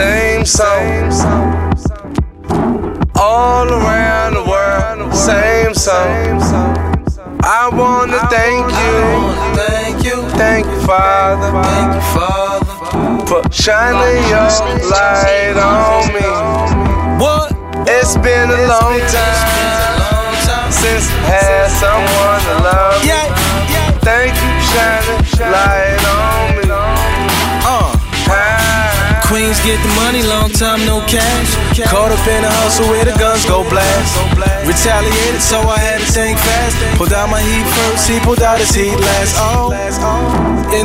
Same song. All around the world, same song. I wanna thank you, Thank you, thank you, Father, thank you, Father. for shining your light on me. What? It's been a long time since I had someone to love me. Yeah, yeah. Thank you, shining Get the money, long time no cash. Caught up in a hustle where the guns go blast. Retaliated, so I had to think fast. Pulled out my heat first, he pulled out his heat last. Oh,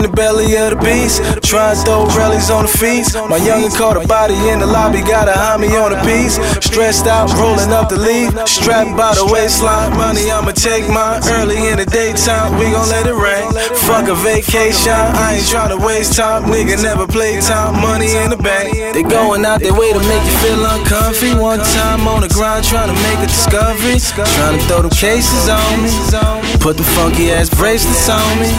the belly of the beast, trying to throw rallies on the feet. My youngin' caught a body in the lobby, got a homie on a piece. Stressed out, rolling up the leaf, strapped by the waistline. Money, I'ma take mine early in the daytime. We gon' let it rain. Fuck a vacation, I ain't tryna waste time. Nigga never play time, money in the bank. They going out their way to make you feel uncomfy. One time on the grind, tryna make a discovery. Tryna throw them cases on me. Put the funky ass bracelets on me.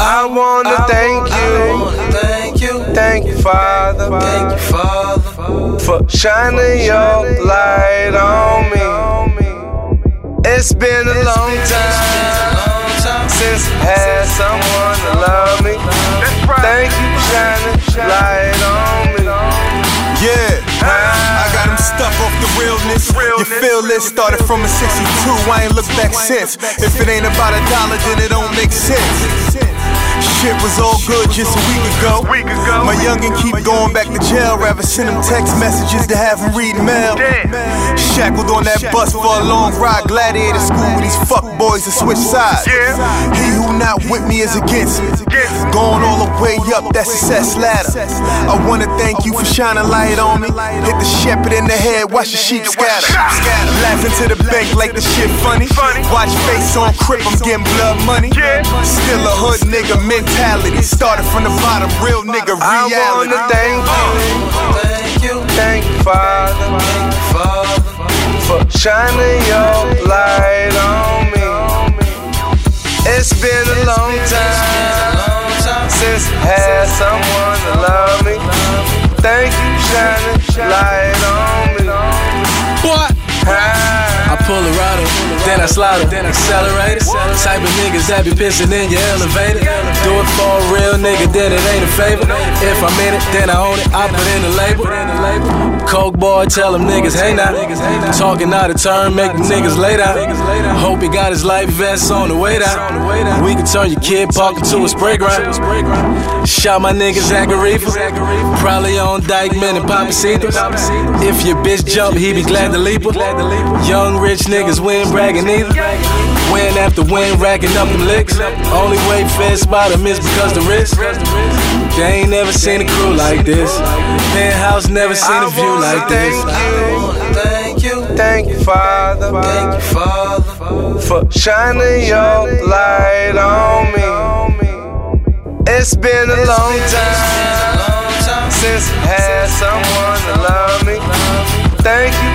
I wanna thank you, Thank you, thank you, Father, thank you, Father. for shining your light on me. It's been a long time Long time. since I had someone to love me. Thank you, shining light on me. Yeah. I got him stuck off the realness. You feel this started from a 62. I ain't looked back since. If it ain't about a dollar, then it don't make sense. Shit was all good just a week ago. My youngin' keep going back to jail. Rather send him text messages to have him read mail. Shackled on that bus for a long ride. Gladiator school with these fuck boys to switch sides. He who not with me is against me. Going all the way up that success ladder. I wanna thank you for shining light on me. Hit the shepherd in the head, watch the sheep scatter. Laughing to the bank like the shit funny. Watch face on crip, I'm getting blood money. Still a hood nigga mentality. Started from the bottom, real nigga reality. I wanna thank you, Thank you, Father, shining your light on me. It's been a long time since I had someone to love me. Thank you, shining light on me. What? I pull a rider, then I slide then I accelerate it. Type of niggas that be pissing in your elevator. For a real nigga, then it ain't a favor. If I'm in it, then I own it. I put in the label. Coke boy, tell them niggas, hey now. Talking out of turn, make them niggas lay down. Hope he got his life vest on the way down. We can turn your kid park into a spray ground. Shot my niggas at Garifa. Probably on Dyckman and Papacitos. If your bitch jump, he be glad to leap her. Young rich niggas, we ain't bragging either. Win after win, racking up them licks. Only way fed spot 'em is because the risk. They ain't never seen a crew like this. Penthouse never seen a view like this. Thank you, thank you, Father, Thank you, Father. for shining your light on me. It's been a long time since I had someone to love me. Thank you, shining light on